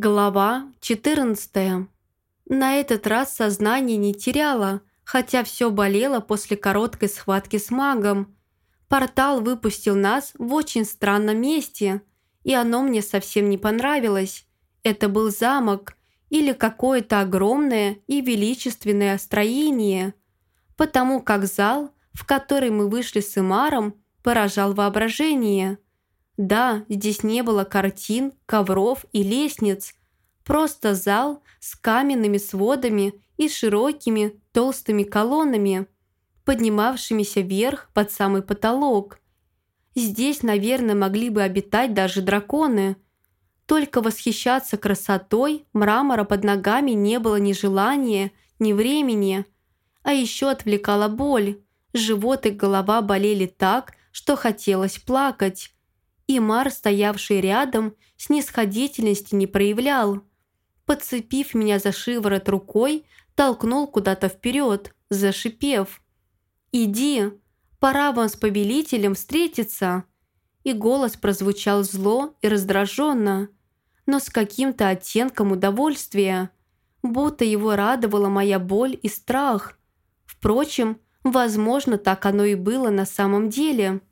Глава 14. На этот раз сознание не теряло, хотя все болело после короткой схватки с магом. Портал выпустил нас в очень странном месте, и оно мне совсем не понравилось. Это был замок или какое-то огромное и величественное строение, потому как зал, в который мы вышли с Имаром, поражал воображение – да, здесь не было картин, ковров и лестниц. Просто зал с каменными сводами и широкими толстыми колоннами, поднимавшимися вверх под самый потолок. Здесь, наверное, могли бы обитать даже драконы. Только восхищаться красотой мрамора под ногами не было ни желания, ни времени. А еще отвлекала боль. Живот и голова болели так, что хотелось плакать и Мар, стоявший рядом, снисходительности не проявлял. Подцепив меня за шиворот рукой, толкнул куда-то вперед, зашипев. «Иди, пора вам с повелителем встретиться!» И голос прозвучал зло и раздраженно, но с каким-то оттенком удовольствия, будто его радовала моя боль и страх. Впрочем, возможно, так оно и было на самом деле.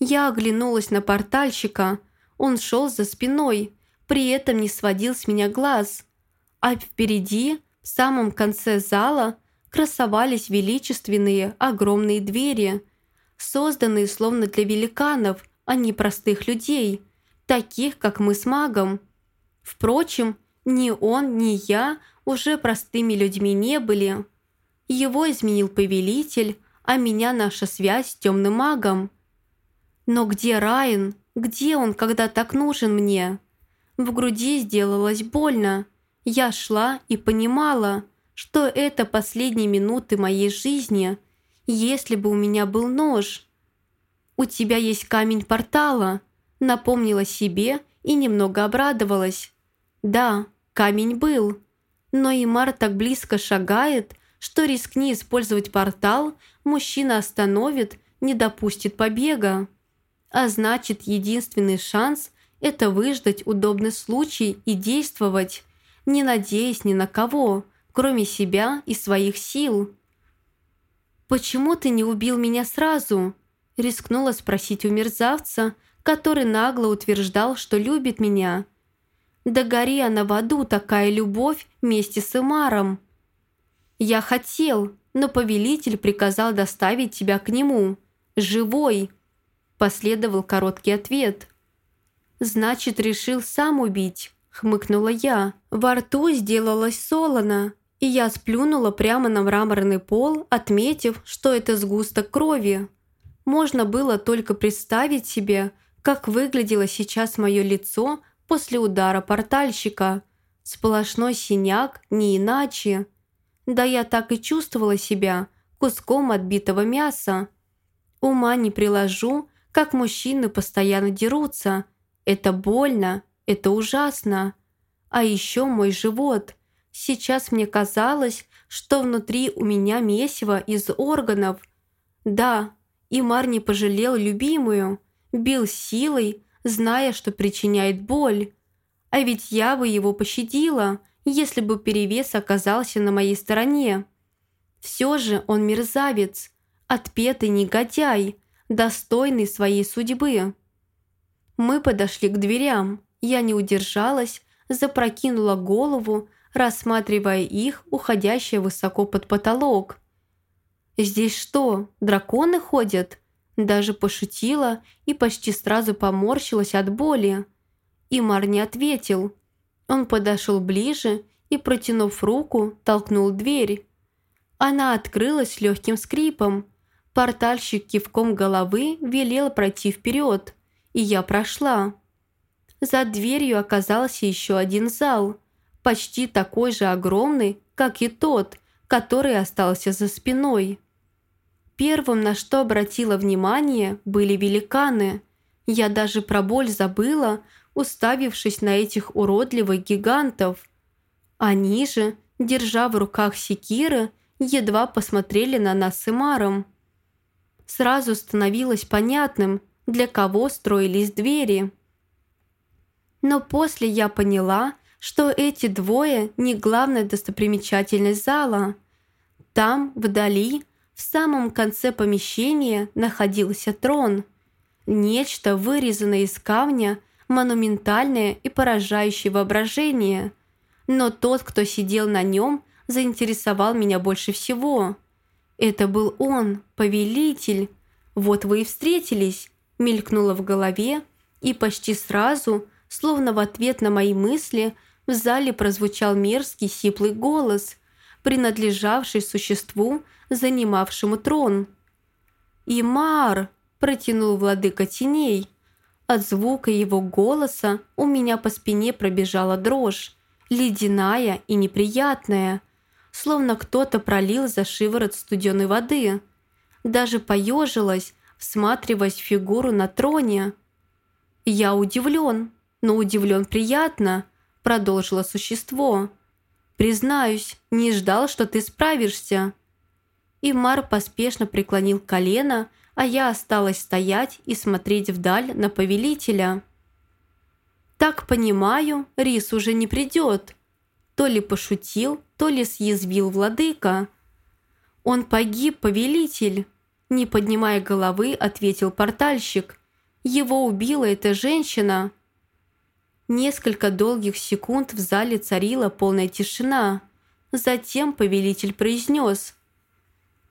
Я оглянулась на портальщика. Он шел за спиной, при этом не сводил с меня глаз. А впереди, в самом конце зала, красовались величественные огромные двери, созданные словно для великанов, а не простых людей, таких, как мы с магом. Впрочем, ни он, ни я уже простыми людьми не были. Его изменил повелитель, а меня наша связь с темным магом – но где Райан? Где он, когда так нужен мне? В груди сделалось больно. Я шла и понимала, что это последние минуты моей жизни, если бы у меня был нож. «У тебя есть камень портала», напомнила себе и немного обрадовалась. Да, камень был, но Имар так близко шагает, что рискни использовать портал, мужчина остановит, не допустит побега. А значит, единственный шанс – это выждать удобный случай и действовать, не надеясь ни на кого, кроме себя и своих сил. «Почему ты не убил меня сразу?» – рискнула спросить у мерзавца, который нагло утверждал, что любит меня. «Да гори она в аду, такая любовь вместе с Эмаром!» «Я хотел, но повелитель приказал доставить тебя к нему. Живой!» Последовал короткий ответ. «Значит, решил сам убить», — хмыкнула я. Во рту сделалось солоно, и я сплюнула прямо на мраморный пол, отметив, что это сгусток крови. Можно было только представить себе, как выглядело сейчас мое лицо после удара портальщика. Сплошной синяк, не иначе. Да я так и чувствовала себя куском отбитого мяса. Ума не приложу, как мужчины постоянно дерутся. Это больно, это ужасно. А еще мой живот. Сейчас мне казалось, что внутри у меня месиво из органов. Да, Имар не пожалел любимую, бил силой, зная, что причиняет боль. А ведь я бы его пощадила, если бы перевес оказался на моей стороне. Все же он мерзавец, отпетый негодяй, достойный своей судьбы. Мы подошли к дверям. Я не удержалась, запрокинула голову, рассматривая их, уходящие высоко под потолок. «Здесь что, драконы ходят?» Даже пошутила и почти сразу поморщилась от боли. Имар не ответил. Он подошел ближе и, протянув руку, толкнул дверь. Она открылась легким скрипом, Портальщик кивком головы велел пройти вперед, и я прошла. За дверью оказался еще один зал, почти такой же огромный, как и тот, который остался за спиной. Первым, на что обратила внимание, были великаны. Я даже про боль забыла, уставившись на этих уродливых гигантов. Они же, держа в руках секиры, едва посмотрели на нас с Имаром сразу становилось понятным, для кого строились двери. Но после я поняла, что эти двое не главная достопримечательность зала. Там, вдали, в самом конце помещения находился трон. Нечто, вырезанное из камня, монументальное и поражающее воображение. Но тот, кто сидел на нем, заинтересовал меня больше всего. Это был он, повелитель. Вот вы и встретились, мелькнуло в голове, и почти сразу, словно в ответ на мои мысли, в зале прозвучал мерзкий сиплый голос, принадлежавший существу, занимавшему трон. «Имар!» – протянул владыка теней. От звука его голоса у меня по спине пробежала дрожь, ледяная и неприятная, словно кто-то пролил за шиворот студеной воды. Даже поежилась, всматриваясь в фигуру на троне. «Я удивлен, но удивлен приятно», – продолжило существо. «Признаюсь, не ждал, что ты справишься». Имар поспешно преклонил колено, а я осталась стоять и смотреть вдаль на повелителя. «Так понимаю, Рис уже не придет», то ли пошутил, то ли съязвил владыка. «Он погиб, повелитель», – не поднимая головы, ответил портальщик. «Его убила эта женщина». Несколько долгих секунд в зале царила полная тишина. Затем повелитель произнес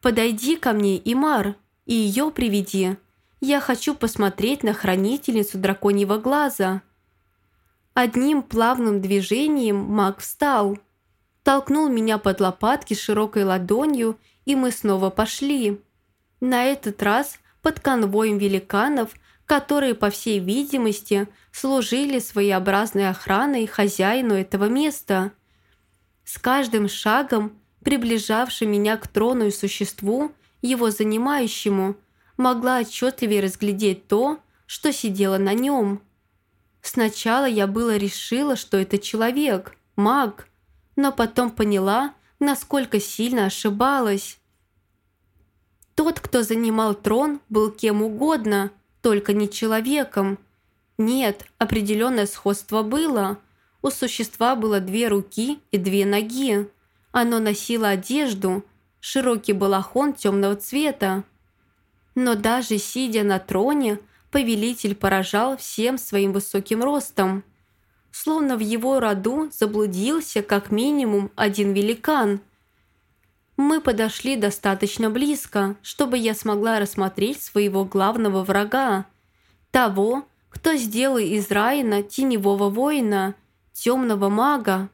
«Подойди ко мне, Имар, и ее приведи. Я хочу посмотреть на хранительницу драконьего глаза». Одним плавным движением маг встал, толкнул меня под лопатки широкой ладонью, и мы снова пошли. На этот раз под конвоем великанов, которые, по всей видимости, служили своеобразной охраной хозяину этого места. С каждым шагом, приближавшим меня к трону и существу, его занимающему, могла отчетливее разглядеть то, что сидело на нем – Сначала я было решила, что это человек, маг, но потом поняла, насколько сильно ошибалась. Тот, кто занимал трон, был кем угодно, только не человеком. Нет, определенное сходство было. У существа было две руки и две ноги. Оно носило одежду, широкий балахон темного цвета. Но даже сидя на троне, повелитель поражал всем своим высоким ростом. Словно в его роду заблудился как минимум один великан. Мы подошли достаточно близко, чтобы я смогла рассмотреть своего главного врага. Того, кто сделал из Райана теневого воина, темного мага.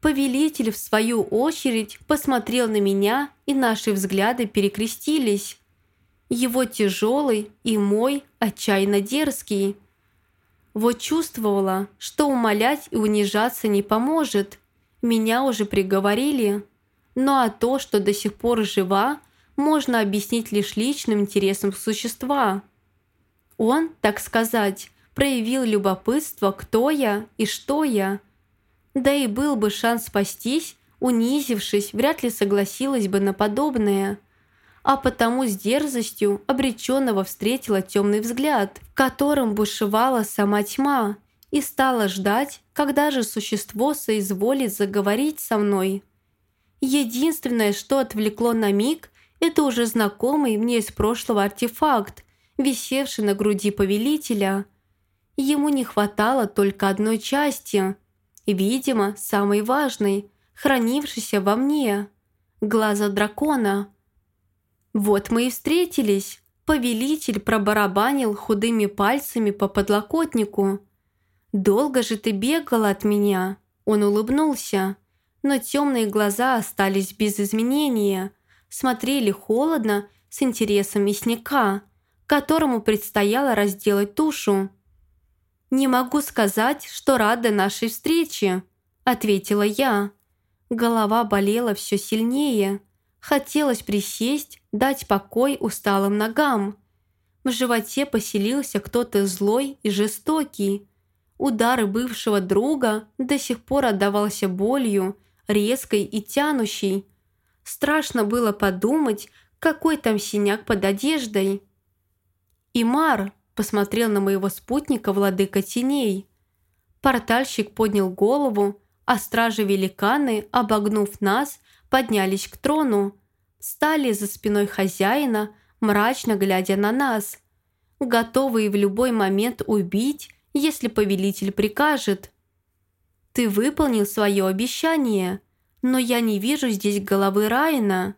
Повелитель, в свою очередь, посмотрел на меня, и наши взгляды перекрестились его тяжелый и мой отчаянно дерзкий. Вот чувствовала, что умолять и унижаться не поможет. Меня уже приговорили. Ну а то, что до сих пор жива, можно объяснить лишь личным интересом существа. Он, так сказать, проявил любопытство, кто я и что я. Да и был бы шанс спастись, унизившись, вряд ли согласилась бы на подобное – а потому с дерзостью обреченного встретила темный взгляд, в котором бушевала сама тьма, и стала ждать, когда же существо соизволит заговорить со мной. Единственное, что отвлекло на миг, это уже знакомый мне из прошлого артефакт, висевший на груди повелителя. Ему не хватало только одной части, видимо, самой важной, хранившейся во мне – глаза дракона – «Вот мы и встретились», — повелитель пробарабанил худыми пальцами по подлокотнику. «Долго же ты бегала от меня?» Он улыбнулся, но темные глаза остались без изменения, смотрели холодно, с интересом мясника, которому предстояло разделать тушу. «Не могу сказать, что рада нашей встрече», — ответила я. Голова болела все сильнее. Хотелось присесть, дать покой усталым ногам. В животе поселился кто-то злой и жестокий. Удары бывшего друга до сих пор отдавался болью, резкой и тянущей. Страшно было подумать, какой там синяк под одеждой. «Имар!» – посмотрел на моего спутника владыка теней. Портальщик поднял голову, а стражи-великаны, обогнув нас, поднялись к трону, стали за спиной хозяина, мрачно глядя на нас, готовые в любой момент убить, если повелитель прикажет. «Ты выполнил свое обещание, но я не вижу здесь головы Райна».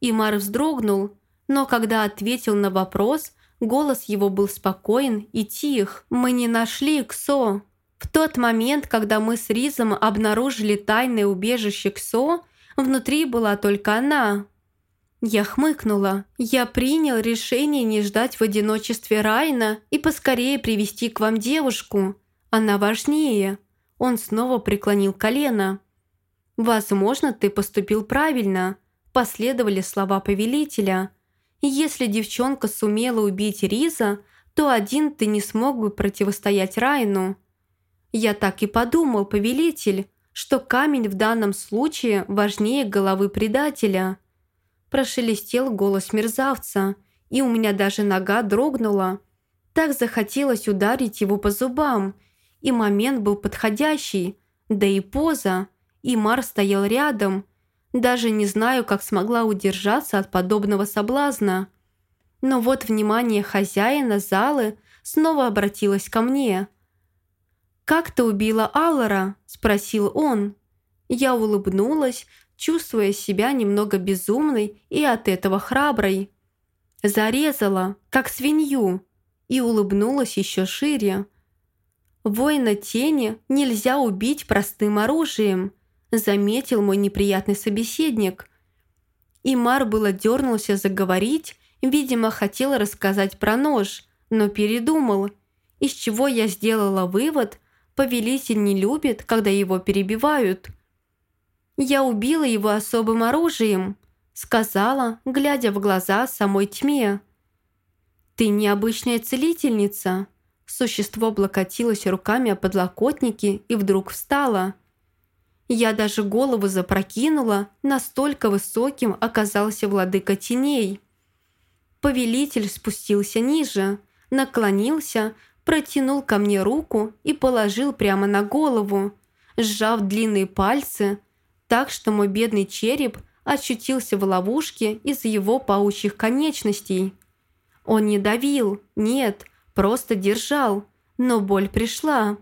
Имар вздрогнул, но когда ответил на вопрос, голос его был спокоен и тих. «Мы не нашли Ксо». В тот момент, когда мы с Ризом обнаружили тайное убежище Ксо, внутри была только она. Я хмыкнула. Я принял решение не ждать в одиночестве Райна и поскорее привести к вам девушку. Она важнее. Он снова преклонил колено. «Возможно, ты поступил правильно», – последовали слова повелителя. «Если девчонка сумела убить Риза, то один ты не смог бы противостоять Райну». Я так и подумал, повелитель, что камень в данном случае важнее головы предателя. Прошелестел голос мерзавца, и у меня даже нога дрогнула. Так захотелось ударить его по зубам, и момент был подходящий, да и поза, и Мар стоял рядом. Даже не знаю, как смогла удержаться от подобного соблазна. Но вот внимание хозяина залы снова обратилось ко мне – «Как ты убила Аллара?» – спросил он. Я улыбнулась, чувствуя себя немного безумной и от этого храброй. Зарезала, как свинью, и улыбнулась еще шире. «Воина тени нельзя убить простым оружием», – заметил мой неприятный собеседник. Имар было дернулся заговорить, видимо, хотел рассказать про нож, но передумал, из чего я сделала вывод – Повелитель не любит, когда его перебивают. Я убила его особым оружием, сказала, глядя в глаза самой тьме. Ты необычная целительница. Существо облокотилось руками о подлокотники и вдруг встало. Я даже голову запрокинула, настолько высоким оказался владыка теней. Повелитель спустился ниже, наклонился, протянул ко мне руку и положил прямо на голову, сжав длинные пальцы, так что мой бедный череп очутился в ловушке из его паучьих конечностей. Он не давил, нет, просто держал, но боль пришла.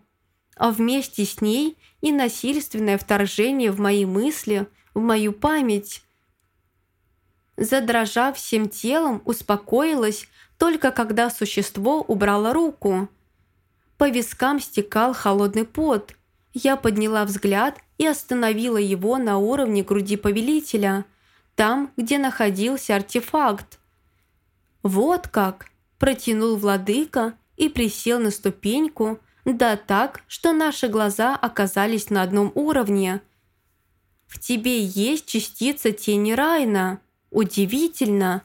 А вместе с ней и насильственное вторжение в мои мысли, в мою память. Задрожав всем телом, успокоилась, только когда существо убрало руку. По вискам стекал холодный пот. Я подняла взгляд и остановила его на уровне груди повелителя, там, где находился артефакт. «Вот как!» – протянул владыка и присел на ступеньку, да так, что наши глаза оказались на одном уровне. «В тебе есть частица тени Райна. Удивительно!»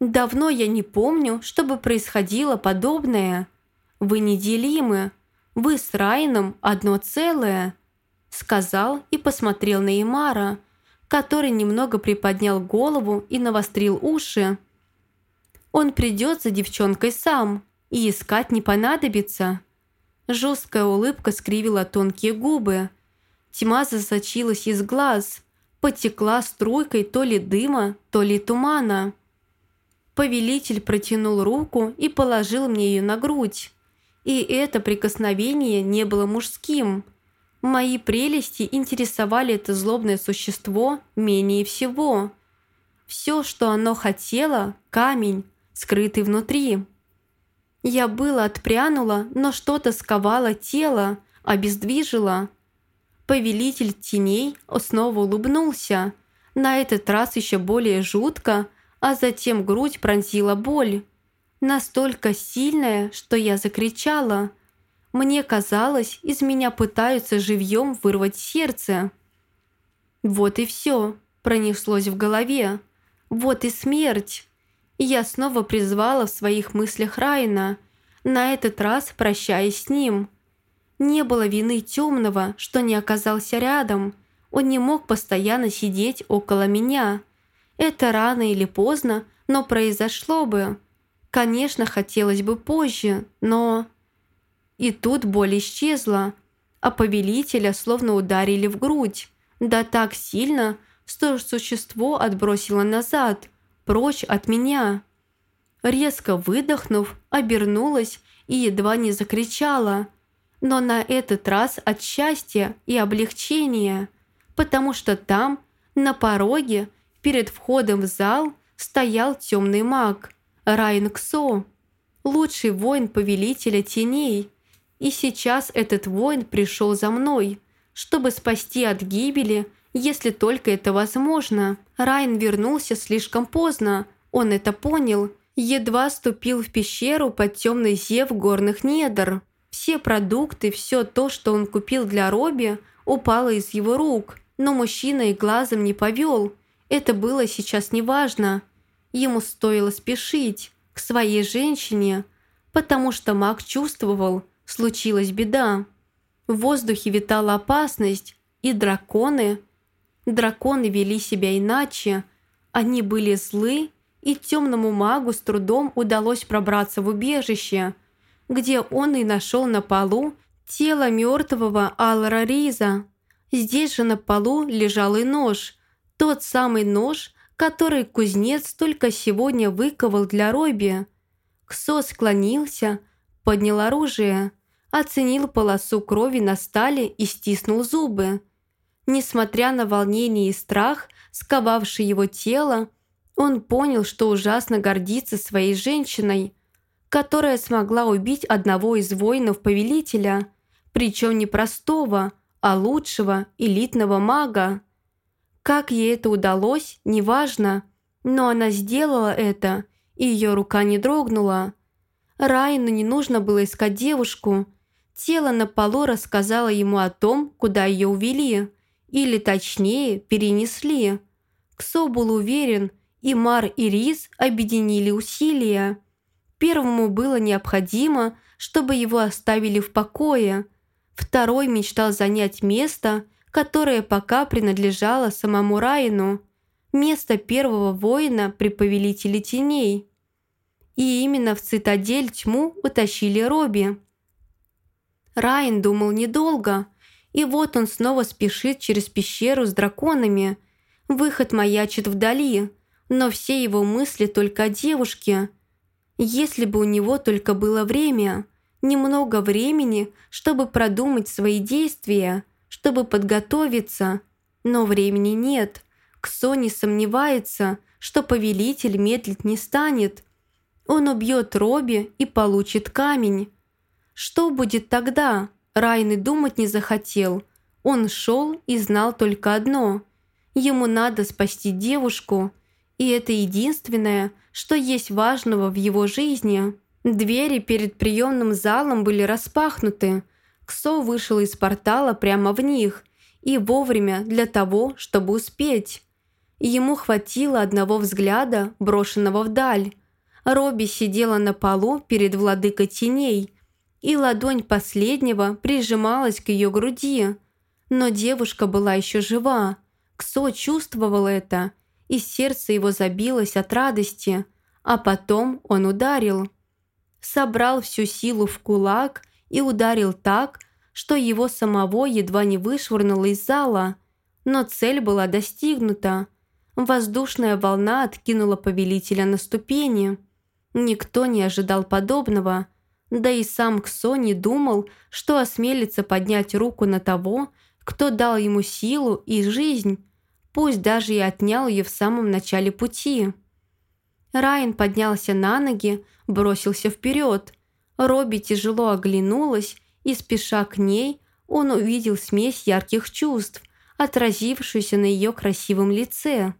Давно я не помню, чтобы происходило подобное. Вы неделимы. Вы с Райном одно целое», сказал и посмотрел на Имара, который немного приподнял голову и навострил уши. «Он придет за девчонкой сам, и искать не понадобится». Жесткая улыбка скривила тонкие губы. Тьма засочилась из глаз, потекла струйкой то ли дыма, то ли тумана. Повелитель протянул руку и положил мне ее на грудь. И это прикосновение не было мужским. Мои прелести интересовали это злобное существо менее всего. Все, что оно хотело – камень, скрытый внутри. Я было отпрянула, но что-то сковало тело, обездвижило. Повелитель теней снова улыбнулся, на этот раз еще более жутко – а затем грудь пронзила боль. Настолько сильная, что я закричала. Мне казалось, из меня пытаются живьем вырвать сердце. Вот и все, пронеслось в голове. Вот и смерть. я снова призвала в своих мыслях Райна, на этот раз прощаясь с ним. Не было вины темного, что не оказался рядом. Он не мог постоянно сидеть около меня. Это рано или поздно, но произошло бы. Конечно, хотелось бы позже, но... И тут боль исчезла. а повелителя словно ударили в грудь. Да так сильно, что существо отбросило назад, прочь от меня. Резко выдохнув, обернулась и едва не закричала. Но на этот раз от счастья и облегчения, потому что там, на пороге, перед входом в зал, стоял темный маг, Райан Ксо, лучший воин повелителя теней. И сейчас этот воин пришел за мной, чтобы спасти от гибели, если только это возможно. Райан вернулся слишком поздно, он это понял, едва ступил в пещеру под темный зев горных недр. Все продукты, все то, что он купил для Робби, упало из его рук, но мужчина и глазом не повел. Это было сейчас неважно. Ему стоило спешить к своей женщине, потому что маг чувствовал, случилась беда. В воздухе витала опасность, и драконы... Драконы вели себя иначе. Они были злы, и темному магу с трудом удалось пробраться в убежище, где он и нашел на полу тело мертвого Алра Риза. Здесь же на полу лежал и нож, тот самый нож, который кузнец только сегодня выковал для Робби. Ксо склонился, поднял оружие, оценил полосу крови на стале и стиснул зубы. Несмотря на волнение и страх, сковавший его тело, он понял, что ужасно гордится своей женщиной, которая смогла убить одного из воинов-повелителя, причем не простого, а лучшего элитного мага. Как ей это удалось, неважно, но она сделала это, и ее рука не дрогнула. Райану не нужно было искать девушку. Тело на полу рассказало ему о том, куда ее увели, или точнее, перенесли. Ксо был уверен, и Мар и Рис объединили усилия. Первому было необходимо, чтобы его оставили в покое. Второй мечтал занять место – которое пока принадлежало самому Райну, место первого воина при повелителе теней. И именно в цитадель тьму утащили Робби. Райан думал недолго, и вот он снова спешит через пещеру с драконами. Выход маячит вдали, но все его мысли только о девушке. Если бы у него только было время, немного времени, чтобы продумать свои действия – чтобы подготовиться, но времени нет. Ксо не сомневается, что повелитель медлить не станет. Он убьет Робби и получит камень. Что будет тогда? Райан и думать не захотел. Он шел и знал только одно. Ему надо спасти девушку, и это единственное, что есть важного в его жизни. Двери перед приемным залом были распахнуты, Ксо вышел из портала прямо в них и вовремя для того, чтобы успеть. Ему хватило одного взгляда, брошенного вдаль. Робби сидела на полу перед владыкой теней, и ладонь последнего прижималась к ее груди. Но девушка была еще жива. Ксо чувствовал это, и сердце его забилось от радости, а потом он ударил. Собрал всю силу в кулак и ударил так, что его самого едва не вышвырнуло из зала, но цель была достигнута. Воздушная волна откинула повелителя на ступени. Никто не ожидал подобного, да и сам Ксо не думал, что осмелится поднять руку на того, кто дал ему силу и жизнь, пусть даже и отнял ее в самом начале пути. Райан поднялся на ноги, бросился вперед. Робби тяжело оглянулась, и, спеша к ней, он увидел смесь ярких чувств, отразившуюся на ее красивом лице.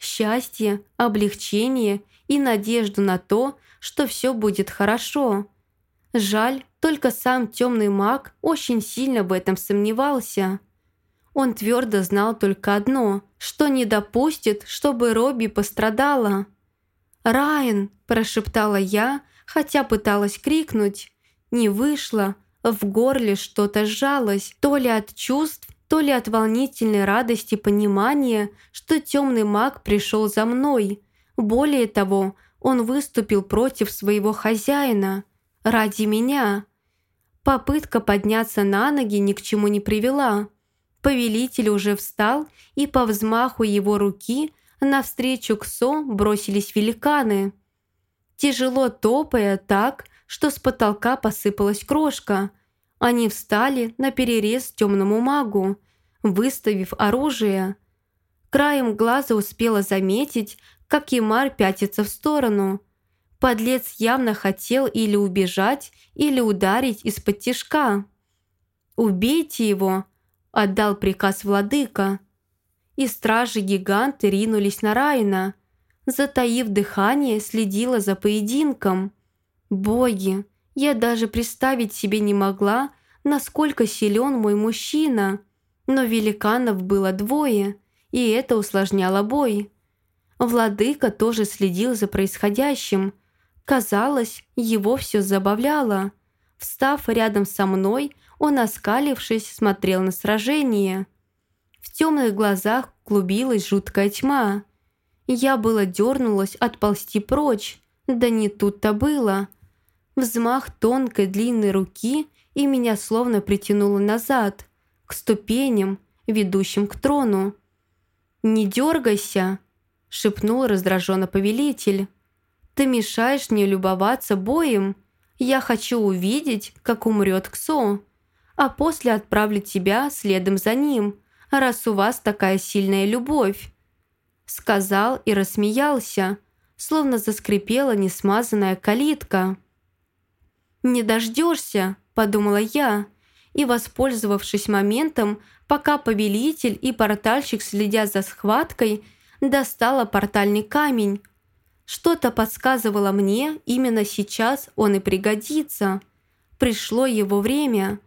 Счастье, облегчение и надежду на то, что все будет хорошо. Жаль, только сам темный маг очень сильно в этом сомневался. Он твердо знал только одно, что не допустит, чтобы Робби пострадала. «Райан!» – прошептала я, хотя пыталась крикнуть. Не вышло, в горле что-то сжалось, то ли от чувств, то ли от волнительной радости понимания, что темный маг пришел за мной. Более того, он выступил против своего хозяина. Ради меня. Попытка подняться на ноги ни к чему не привела. Повелитель уже встал, и по взмаху его руки навстречу к Со бросились великаны. Тяжело топая так, что с потолка посыпалась крошка, они встали на перерез темному магу, выставив оружие. Краем глаза успела заметить, как Имар пятится в сторону. Подлец явно хотел или убежать, или ударить из-под тишка. «Убейте его!» – отдал приказ владыка. И стражи-гиганты ринулись на Райна. Затаив дыхание, следила за поединком. «Боги! Я даже представить себе не могла, насколько силен мой мужчина. Но великанов было двое, и это усложняло бой. Владыка тоже следил за происходящим. Казалось, его все забавляло. Встав рядом со мной, он, оскалившись, смотрел на сражение. В темных глазах клубилась жуткая тьма. Я было дернулась отползти прочь, да не тут-то было. Взмах тонкой длинной руки и меня словно притянуло назад, к ступеням, ведущим к трону. «Не дергайся!» шепнул раздраженно повелитель. «Ты мешаешь мне любоваться боем. Я хочу увидеть, как умрет Ксо, а после отправлю тебя следом за ним, раз у вас такая сильная любовь». Сказал и рассмеялся, словно заскрипела несмазанная калитка. «Не дождешься», — подумала я, и, воспользовавшись моментом, пока повелитель и портальщик следят за схваткой, достала портальный камень. Что-то подсказывало мне, именно сейчас он и пригодится. Пришло его время.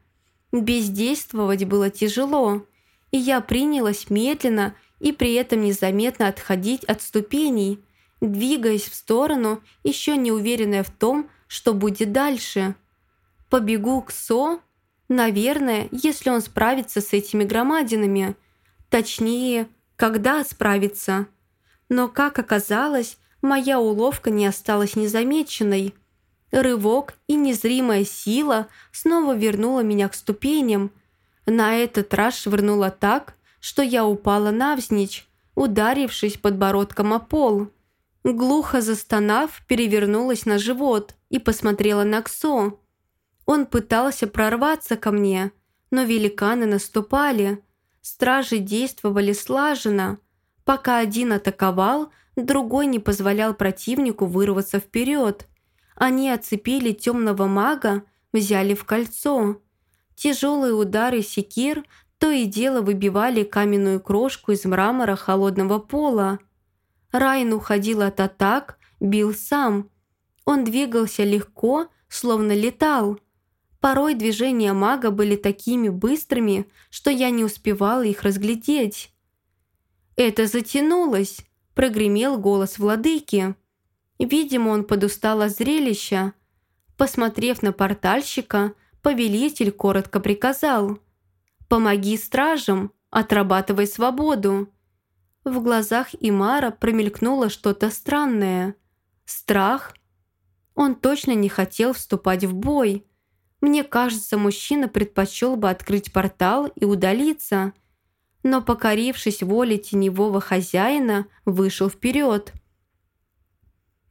Бездействовать было тяжело, и я принялась медленно и при этом незаметно отходить от ступеней, двигаясь в сторону, еще не уверенная в том, что будет дальше. Побегу к Со? Наверное, если он справится с этими громадинами. Точнее, когда справиться. Но, как оказалось, моя уловка не осталась незамеченной. Рывок и незримая сила снова вернула меня к ступеням. На этот раз швырнула так, что я упала навзничь, ударившись подбородком о пол. Глухо застонав, перевернулась на живот и посмотрела на Ксо. Он пытался прорваться ко мне, но великаны наступали – Стражи действовали слаженно. Пока один атаковал, другой не позволял противнику вырваться вперед. Они оцепили темного мага, взяли в кольцо. Тяжелые удары секир то и дело выбивали каменную крошку из мрамора холодного пола. Райан уходил от атак, бил сам. Он двигался легко, словно летал. Порой движения мага были такими быстрыми, что я не успевала их разглядеть. «Это затянулось!» – прогремел голос владыки. Видимо, он подустал от зрелища. Посмотрев на портальщика, повелитель коротко приказал «Помоги стражам, отрабатывай свободу». В глазах Имара промелькнуло что-то странное. Страх? Он точно не хотел вступать в бой – мне кажется, мужчина предпочел бы открыть портал и удалиться, но, покорившись воле теневого хозяина, вышел вперед.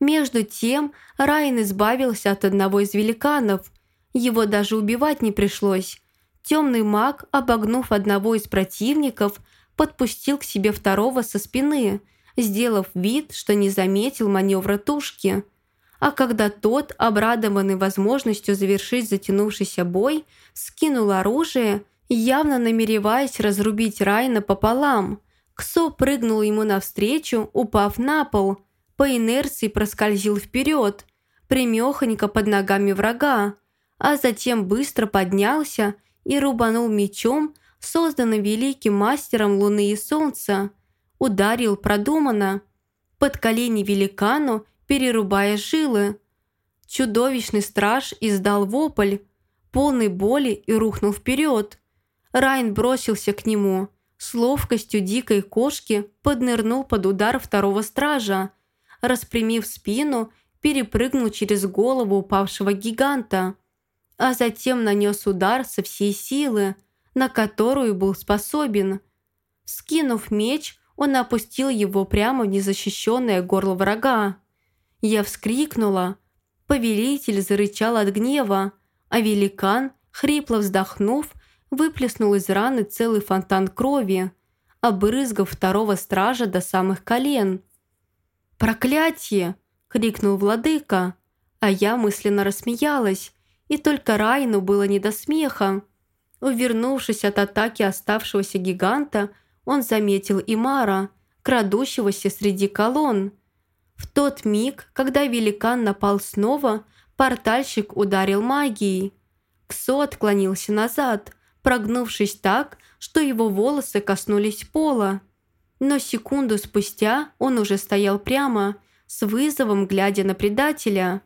Между тем Райан избавился от одного из великанов. Его даже убивать не пришлось. Темный маг, обогнув одного из противников, подпустил к себе второго со спины, сделав вид, что не заметил маневра тушки – а когда тот, обрадованный возможностью завершить затянувшийся бой, скинул оружие, явно намереваясь разрубить Райна пополам, Ксо прыгнул ему навстречу, упав на пол, по инерции проскользил вперед, примехонько под ногами врага, а затем быстро поднялся и рубанул мечом, созданным великим мастером Луны и Солнца. Ударил продуманно. Под колени великану перерубая жилы. Чудовищный страж издал вопль, полный боли и рухнул вперед. Райн бросился к нему, с ловкостью дикой кошки поднырнул под удар второго стража, распрямив спину, перепрыгнул через голову упавшего гиганта. А затем нанес удар со всей силы, на которую был способен. Скинув меч, он опустил его прямо в незащищенное горло врага. Я вскрикнула. Повелитель зарычал от гнева, а великан, хрипло вздохнув, выплеснул из раны целый фонтан крови, обрызгав второго стража до самых колен. «Проклятие!» — крикнул владыка, а я мысленно рассмеялась, и только Райну было не до смеха. Увернувшись от атаки оставшегося гиганта, он заметил Имара, крадущегося среди колонн. В тот миг, когда великан напал снова, портальщик ударил магией. Ксо отклонился назад, прогнувшись так, что его волосы коснулись пола. Но секунду спустя он уже стоял прямо, с вызовом глядя на предателя.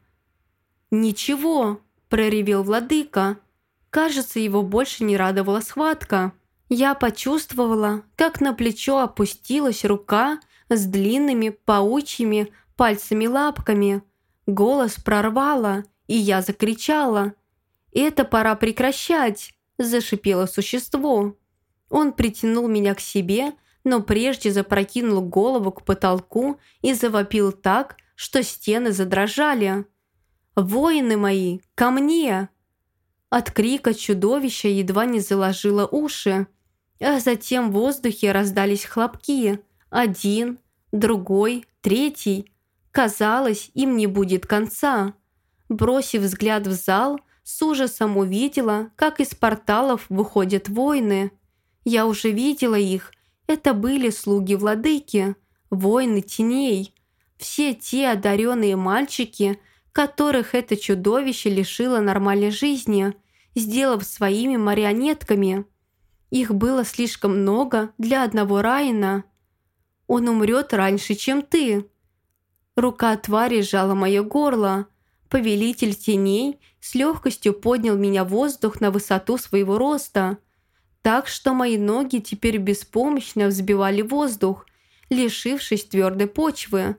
«Ничего», – проревел владыка. Кажется, его больше не радовала схватка. Я почувствовала, как на плечо опустилась рука с длинными паучьими пальцами-лапками. Голос прорвало, и я закричала. «Это пора прекращать!» – зашипело существо. Он притянул меня к себе, но прежде запрокинул голову к потолку и завопил так, что стены задрожали. «Воины мои, ко мне!» От крика чудовища едва не заложило уши, а затем в воздухе раздались хлопки. Один, другой, третий. Казалось, им не будет конца. Бросив взгляд в зал, с ужасом увидела, как из порталов выходят воины. Я уже видела их. Это были слуги владыки, воины теней. Все те одаренные мальчики, которых это чудовище лишило нормальной жизни, сделав своими марионетками. Их было слишком много для одного Райана. Он умрет раньше, чем ты. Рука твари сжала мое горло. Повелитель теней с легкостью поднял меня в воздух на высоту своего роста, так что мои ноги теперь беспомощно взбивали воздух, лишившись твердой почвы.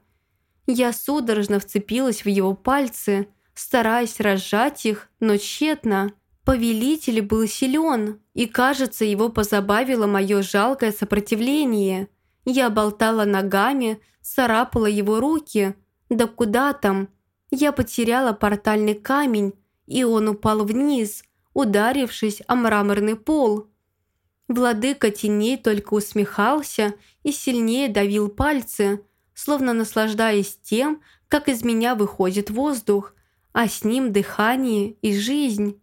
Я судорожно вцепилась в его пальцы, стараясь разжать их, но тщетно. Повелитель был силен, и, кажется, его позабавило мое жалкое сопротивление. Я болтала ногами, царапала его руки. Да куда там? Я потеряла портальный камень, и он упал вниз, ударившись о мраморный пол. Владыка теней только усмехался и сильнее давил пальцы, словно наслаждаясь тем, как из меня выходит воздух, а с ним дыхание и жизнь.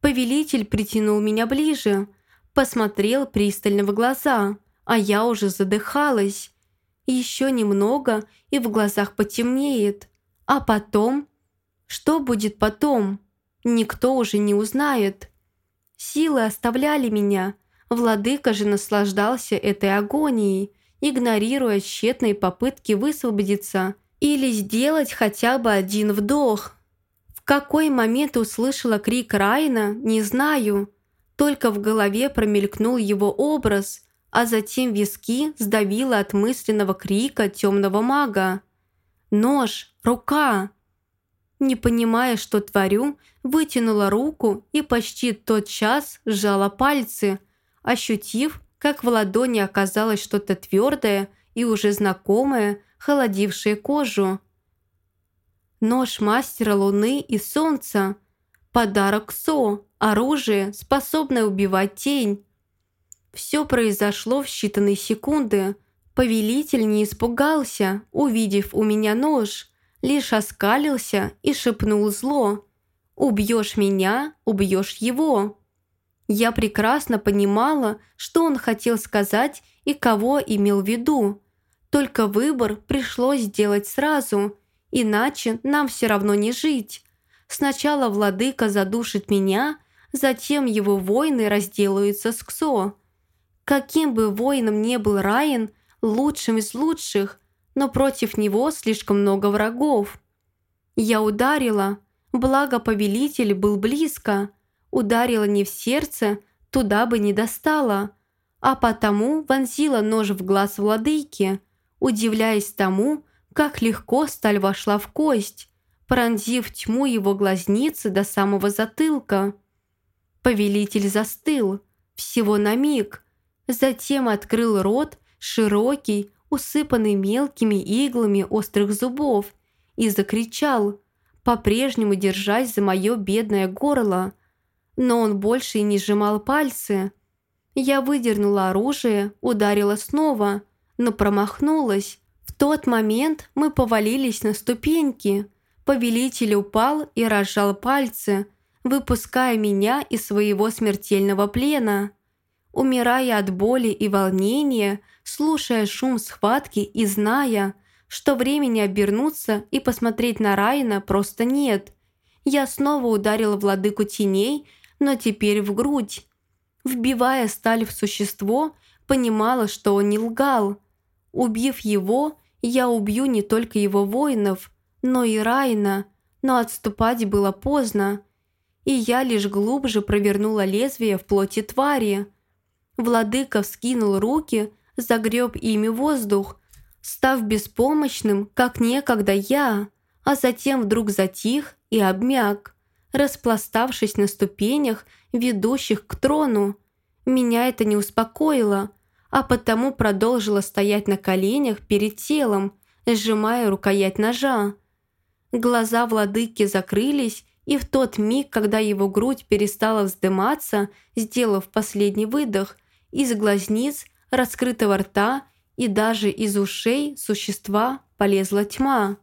Повелитель притянул меня ближе, посмотрел пристально в глаза, а я уже задыхалась. Еще немного, и в глазах потемнеет. А потом... Что будет потом? Никто уже не узнает. Силы оставляли меня. Владыка же наслаждался этой агонией, игнорируя тщетные попытки высвободиться или сделать хотя бы один вдох. В какой момент услышала крик Райна, не знаю. Только в голове промелькнул его образ, а затем виски сдавило от мысленного крика темного мага. «Нож! Рука!» Не понимая, что творю, вытянула руку и почти тот час сжала пальцы, ощутив, как в ладони оказалось что-то твердое и уже знакомое, холодившее кожу. Нож мастера Луны и Солнца. Подарок Со. Оружие, способное убивать тень. Все произошло в считанные секунды. Повелитель не испугался, увидев у меня нож, лишь оскалился и шепнул зло. «Убьешь меня, убьешь его». Я прекрасно понимала, что он хотел сказать и кого имел в виду. Только выбор пришлось сделать сразу, иначе нам все равно не жить. Сначала владыка задушит меня, затем его воины разделаются с Ксо. Каким бы воином не был Райан, лучшим из лучших, но против него слишком много врагов. Я ударила, благо повелитель был близко, ударила не в сердце, туда бы не достала, а потому вонзила нож в глаз владыки, удивляясь тому, как легко сталь вошла в кость, пронзив тьму его глазницы до самого затылка. Повелитель застыл, всего на миг, затем открыл рот, широкий, усыпанный мелкими иглами острых зубов, и закричал, по-прежнему держась за мое бедное горло. Но он больше и не сжимал пальцы. Я выдернула оружие, ударила снова, но промахнулась. В тот момент мы повалились на ступеньки. Повелитель упал и разжал пальцы, выпуская меня из своего смертельного плена. Умирая от боли и волнения, слушая шум схватки и зная, что времени обернуться и посмотреть на Райна просто нет. Я снова ударила владыку теней, но теперь в грудь. Вбивая сталь в существо, понимала, что он не лгал. Убив его, я убью не только его воинов, но и Райна, но отступать было поздно. И я лишь глубже провернула лезвие в плоти твари. Владыка вскинул руки, загреб ими воздух, став беспомощным, как некогда я, а затем вдруг затих и обмяк, распластавшись на ступенях, ведущих к трону. Меня это не успокоило, а потому продолжила стоять на коленях перед телом, сжимая рукоять ножа. Глаза владыки закрылись, и в тот миг, когда его грудь перестала вздыматься, сделав последний выдох, из глазниц раскрытого рта и даже из ушей существа полезла тьма.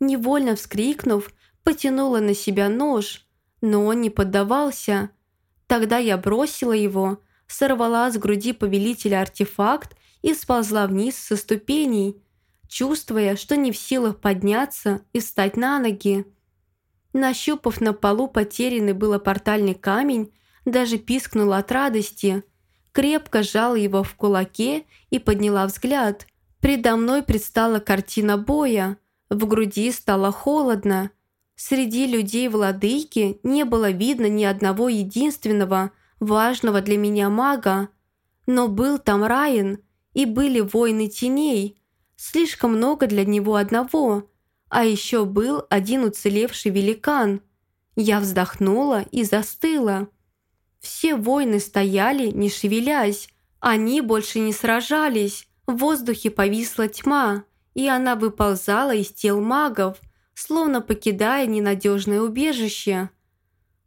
Невольно вскрикнув, потянула на себя нож, но он не поддавался. Тогда я бросила его, сорвала с груди повелителя артефакт и сползла вниз со ступеней, чувствуя, что не в силах подняться и встать на ноги. Нащупав на полу потерянный было портальный камень, даже пискнула от радости – крепко сжала его в кулаке и подняла взгляд. Предо мной предстала картина боя. В груди стало холодно. Среди людей владыки не было видно ни одного единственного, важного для меня мага. Но был там Райан, и были воины теней. Слишком много для него одного. А еще был один уцелевший великан. Я вздохнула и застыла. Все воины стояли, не шевелясь. Они больше не сражались. В воздухе повисла тьма, и она выползала из тел магов, словно покидая ненадежное убежище.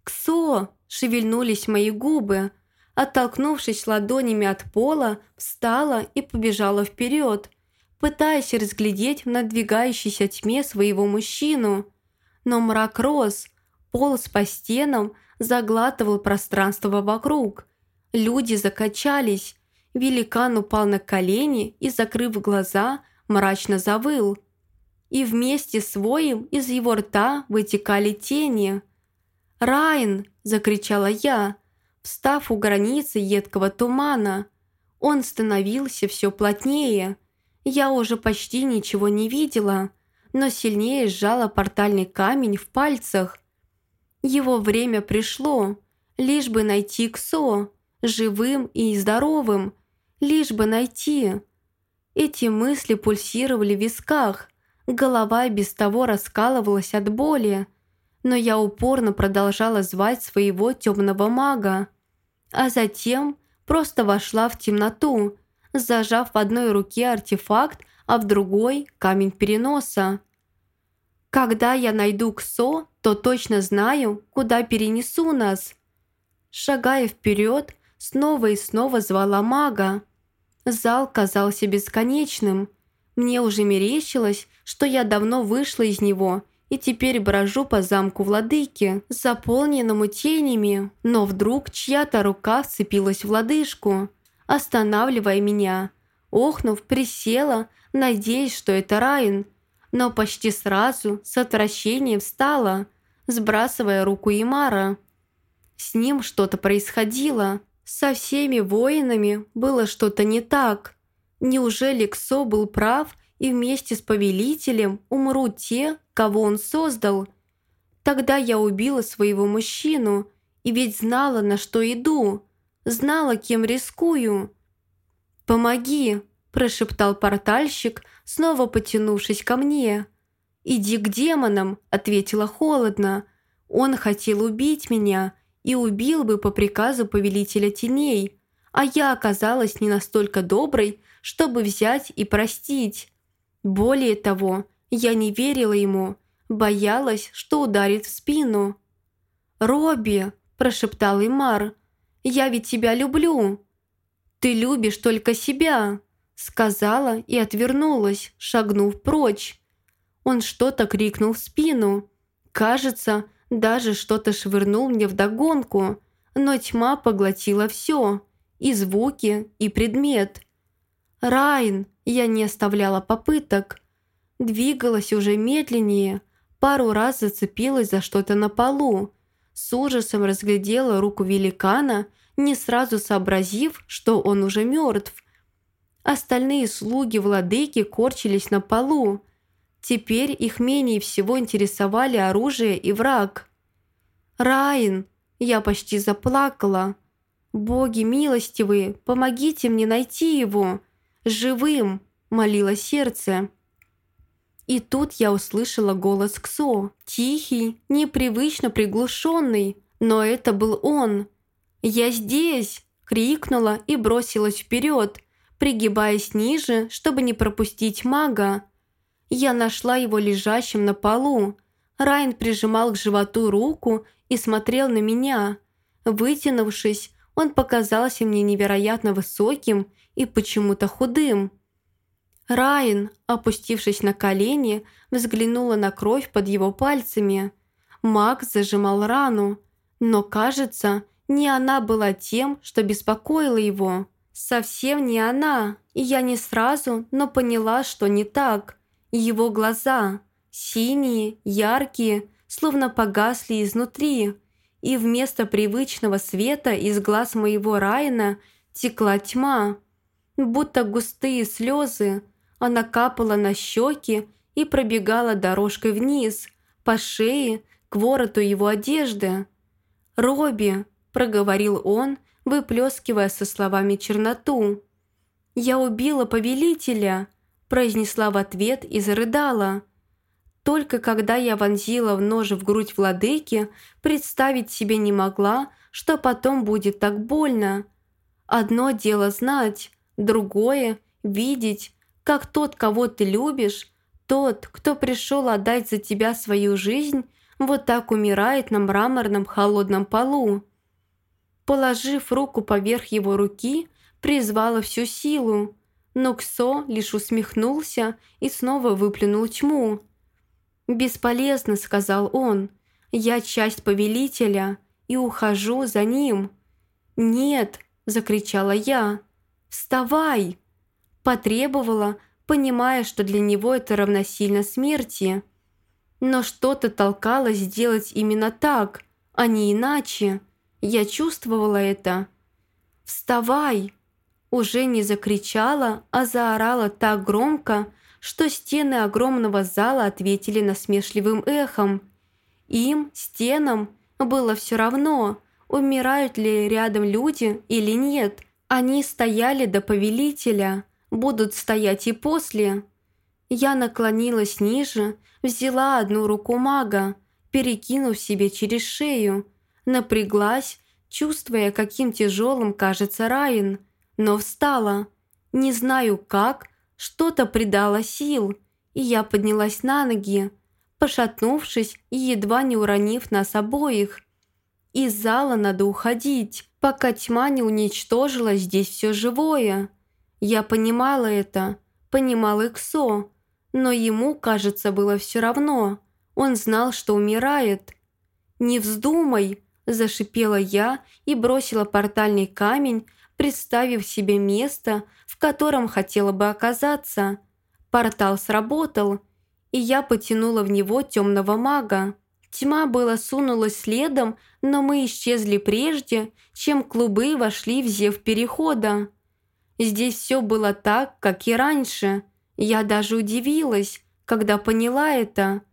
«Ксо!» – шевельнулись мои губы. Оттолкнувшись ладонями от пола, встала и побежала вперед, пытаясь разглядеть в надвигающейся тьме своего мужчину. Но мрак рос, полз по стенам, заглатывал пространство вокруг. Люди закачались. Великан упал на колени и, закрыв глаза, мрачно завыл. И вместе с воем из его рта вытекали тени. «Райн!» – закричала я, встав у границы едкого тумана. Он становился все плотнее. Я уже почти ничего не видела, но сильнее сжала портальный камень в пальцах. Его время пришло, лишь бы найти Ксо, живым и здоровым, лишь бы найти. Эти мысли пульсировали в висках, голова без того раскалывалась от боли, но я упорно продолжала звать своего темного мага, а затем просто вошла в темноту, зажав в одной руке артефакт, а в другой – камень переноса. Когда я найду Ксо, то точно знаю, куда перенесу нас. Шагая вперед, снова и снова звала мага. Зал казался бесконечным. Мне уже мерещилось, что я давно вышла из него и теперь брожу по замку владыки, заполненному тенями, но вдруг чья-то рука вцепилась в лодыжку, останавливая меня. Охнув, присела, надеясь, что это Райан – но почти сразу с отвращением встала, сбрасывая руку Имара. С ним что-то происходило. Со всеми воинами было что-то не так. Неужели Ксо был прав, и вместе с повелителем умрут те, кого он создал? Тогда я убила своего мужчину, и ведь знала, на что иду, знала, кем рискую. «Помоги!» – прошептал портальщик, снова потянувшись ко мне. «Иди к демонам», — ответила холодно. «Он хотел убить меня и убил бы по приказу повелителя теней, а я оказалась не настолько доброй, чтобы взять и простить. Более того, я не верила ему, боялась, что ударит в спину. «Робби», – прошептал Имар, – «я ведь тебя люблю». «Ты любишь только себя», – сказала и отвернулась, шагнув прочь. Он что-то крикнул в спину. Кажется, даже что-то швырнул мне вдогонку, но тьма поглотила все – и звуки, и предмет. «Райн!» Я не оставляла попыток. Двигалась уже медленнее, пару раз зацепилась за что-то на полу. С ужасом разглядела руку великана, не сразу сообразив, что он уже мертв. Остальные слуги владыки корчились на полу. Теперь их менее всего интересовали оружие и враг. «Райн!» Я почти заплакала. «Боги милостивые, помогите мне найти его!» «Живым!» – молило сердце. И тут я услышала голос Ксо, тихий, непривычно приглушенный, но это был он. «Я здесь!» – крикнула и бросилась вперед, пригибаясь ниже, чтобы не пропустить мага. Я нашла его лежащим на полу. Райн прижимал к животу руку и смотрел на меня. Вытянувшись, он показался мне невероятно высоким и почему-то худым. Райан, опустившись на колени, взглянула на кровь под его пальцами. Макс зажимал рану, но, кажется, не она была тем, что беспокоило его. Совсем не она, и я не сразу, но поняла, что не так. Его глаза, синие, яркие, словно погасли изнутри, и вместо привычного света из глаз моего Райана текла тьма. Будто густые слезы, она капала на щеки и пробегала дорожкой вниз, по шее, к вороту его одежды. «Робби», – проговорил он, выплескивая со словами черноту. «Я убила повелителя», – произнесла в ответ и зарыдала. Только когда я вонзила в нож в грудь владыки, представить себе не могла, что потом будет так больно. Одно дело знать, другое – видеть, как тот, кого ты любишь, тот, кто пришел отдать за тебя свою жизнь, вот так умирает на мраморном холодном полу. Положив руку поверх его руки, призвала всю силу, но Ксо лишь усмехнулся и снова выплюнул тьму. «Бесполезно», — сказал он. «Я часть повелителя и ухожу за ним». «Нет», — закричала я. «Вставай!» Потребовала, понимая, что для него это равносильно смерти. Но что-то толкало сделать именно так, а не иначе. Я чувствовала это. «Вставай!» Уже не закричала, а заорала так громко, что стены огромного зала ответили насмешливым эхом. Им, стенам, было все равно, умирают ли рядом люди или нет. Они стояли до повелителя, будут стоять и после. Я наклонилась ниже, взяла одну руку мага, перекинув себе через шею, напряглась, чувствуя, каким тяжелым кажется Райан, но встала. Не знаю как, что-то придало сил, и я поднялась на ноги, пошатнувшись и едва не уронив нас обоих. Из зала надо уходить, пока тьма не уничтожила здесь все живое. Я понимала это, понимал Иксо, но ему, кажется, было все равно. Он знал, что умирает. «Не вздумай!» – зашипела я и бросила портальный камень, представив себе место, в котором хотела бы оказаться. Портал сработал, и я потянула в него темного мага. Тьма была сунулась следом, но мы исчезли прежде, чем клубы вошли в зев перехода. Здесь все было так, как и раньше. Я даже удивилась, когда поняла это.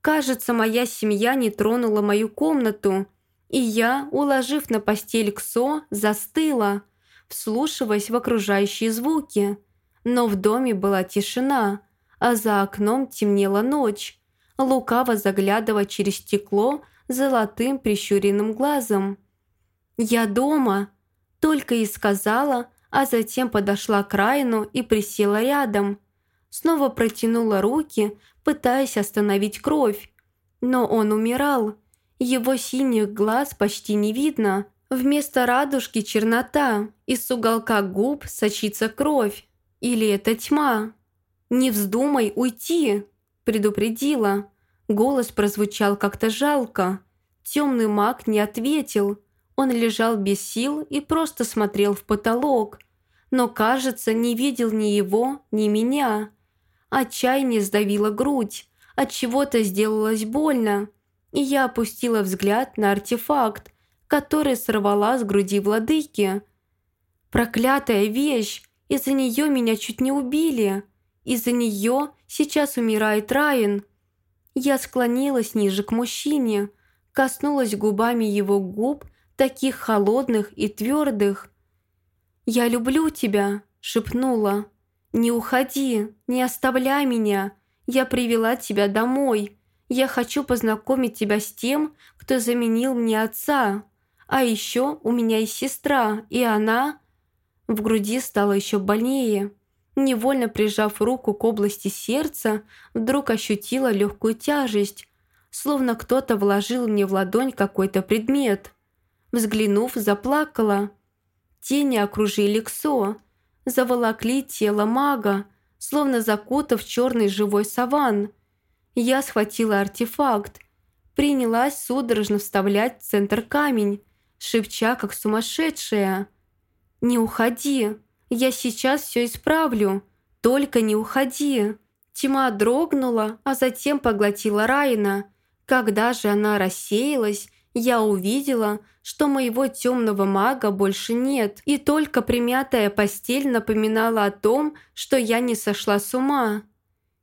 Кажется, моя семья не тронула мою комнату, и я, уложив на постель Ксо, застыла – вслушиваясь в окружающие звуки. Но в доме была тишина, а за окном темнела ночь. Лукаво заглядывая через стекло золотым прищуренным глазом. «Я дома!» – только и сказала, а затем подошла к Райну и присела рядом. Снова протянула руки, пытаясь остановить кровь. Но он умирал. Его синих глаз почти не видно. Вместо радужки чернота, из уголка губ сочится кровь. Или это тьма? «Не вздумай уйти!» – предупредила. Голос прозвучал как-то жалко. Темный маг не ответил. Он лежал без сил и просто смотрел в потолок. Но, кажется, не видел ни его, ни меня. Отчаяние сдавило грудь. От чего-то сделалось больно. И я опустила взгляд на артефакт, который сорвала с груди владыки. Проклятая вещь! Из-за нее меня чуть не убили. Из-за нее сейчас умирает Райан. Я склонилась ниже к мужчине, коснулась губами его губ, таких холодных и твердых. «Я люблю тебя», — шепнула. «Не уходи, не оставляй меня. Я привела тебя домой. Я хочу познакомить тебя с тем, кто заменил мне отца. А еще у меня есть сестра, и она...» В груди стало еще больнее. Невольно прижав руку к области сердца, вдруг ощутила легкую тяжесть, словно кто-то вложил мне в ладонь какой-то предмет. Взглянув, заплакала. Тени окружили Ксо, заволокли тело мага, словно закутав черный живой саван. Я схватила артефакт, принялась судорожно вставлять в центр камень, шепча как сумасшедшая – «Не уходи! Я сейчас все исправлю! Только не уходи!» Тьма дрогнула, а затем поглотила Райна. Когда же она рассеялась, я увидела, что моего темного мага больше нет, и только примятая постель напоминала о том, что я не сошла с ума.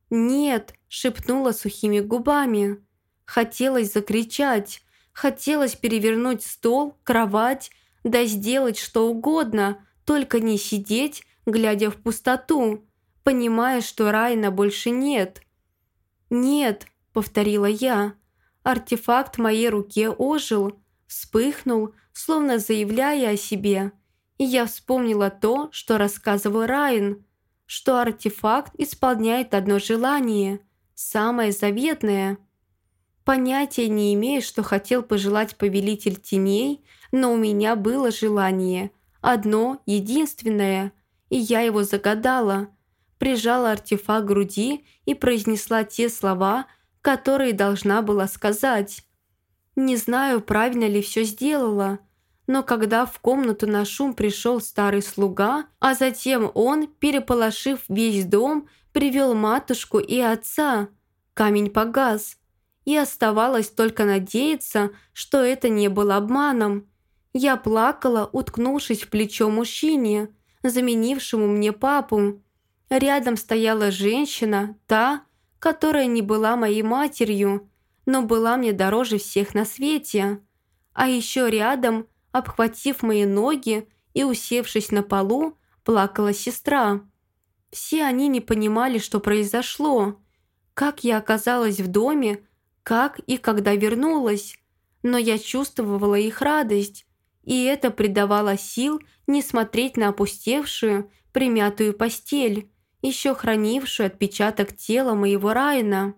«Нет», — шепнула сухими губами. Хотелось закричать, хотелось перевернуть стол, кровать да сделать что угодно, только не сидеть, глядя в пустоту, понимая, что Райна больше нет. «Нет», — повторила я. Артефакт в моей руке ожил, вспыхнул, словно заявляя о себе. И я вспомнила то, что рассказывал Райан, что артефакт исполняет одно желание, самое заветное. Понятия не имею, что хотел пожелать повелитель теней — но у меня было желание. Одно, единственное. И я его загадала. Прижала артефакт к груди и произнесла те слова, которые должна была сказать. Не знаю, правильно ли все сделала, но когда в комнату на шум пришел старый слуга, а затем он, переполошив весь дом, привел матушку и отца, камень погас. И оставалось только надеяться, что это не было обманом. Я плакала, уткнувшись в плечо мужчине, заменившему мне папу. Рядом стояла женщина, та, которая не была моей матерью, но была мне дороже всех на свете. А еще рядом, обхватив мои ноги и усевшись на полу, плакала сестра. Все они не понимали, что произошло, как я оказалась в доме, как и когда вернулась, но я чувствовала их радость, и это придавало сил не смотреть на опустевшую, примятую постель, еще хранившую отпечаток тела моего Райана.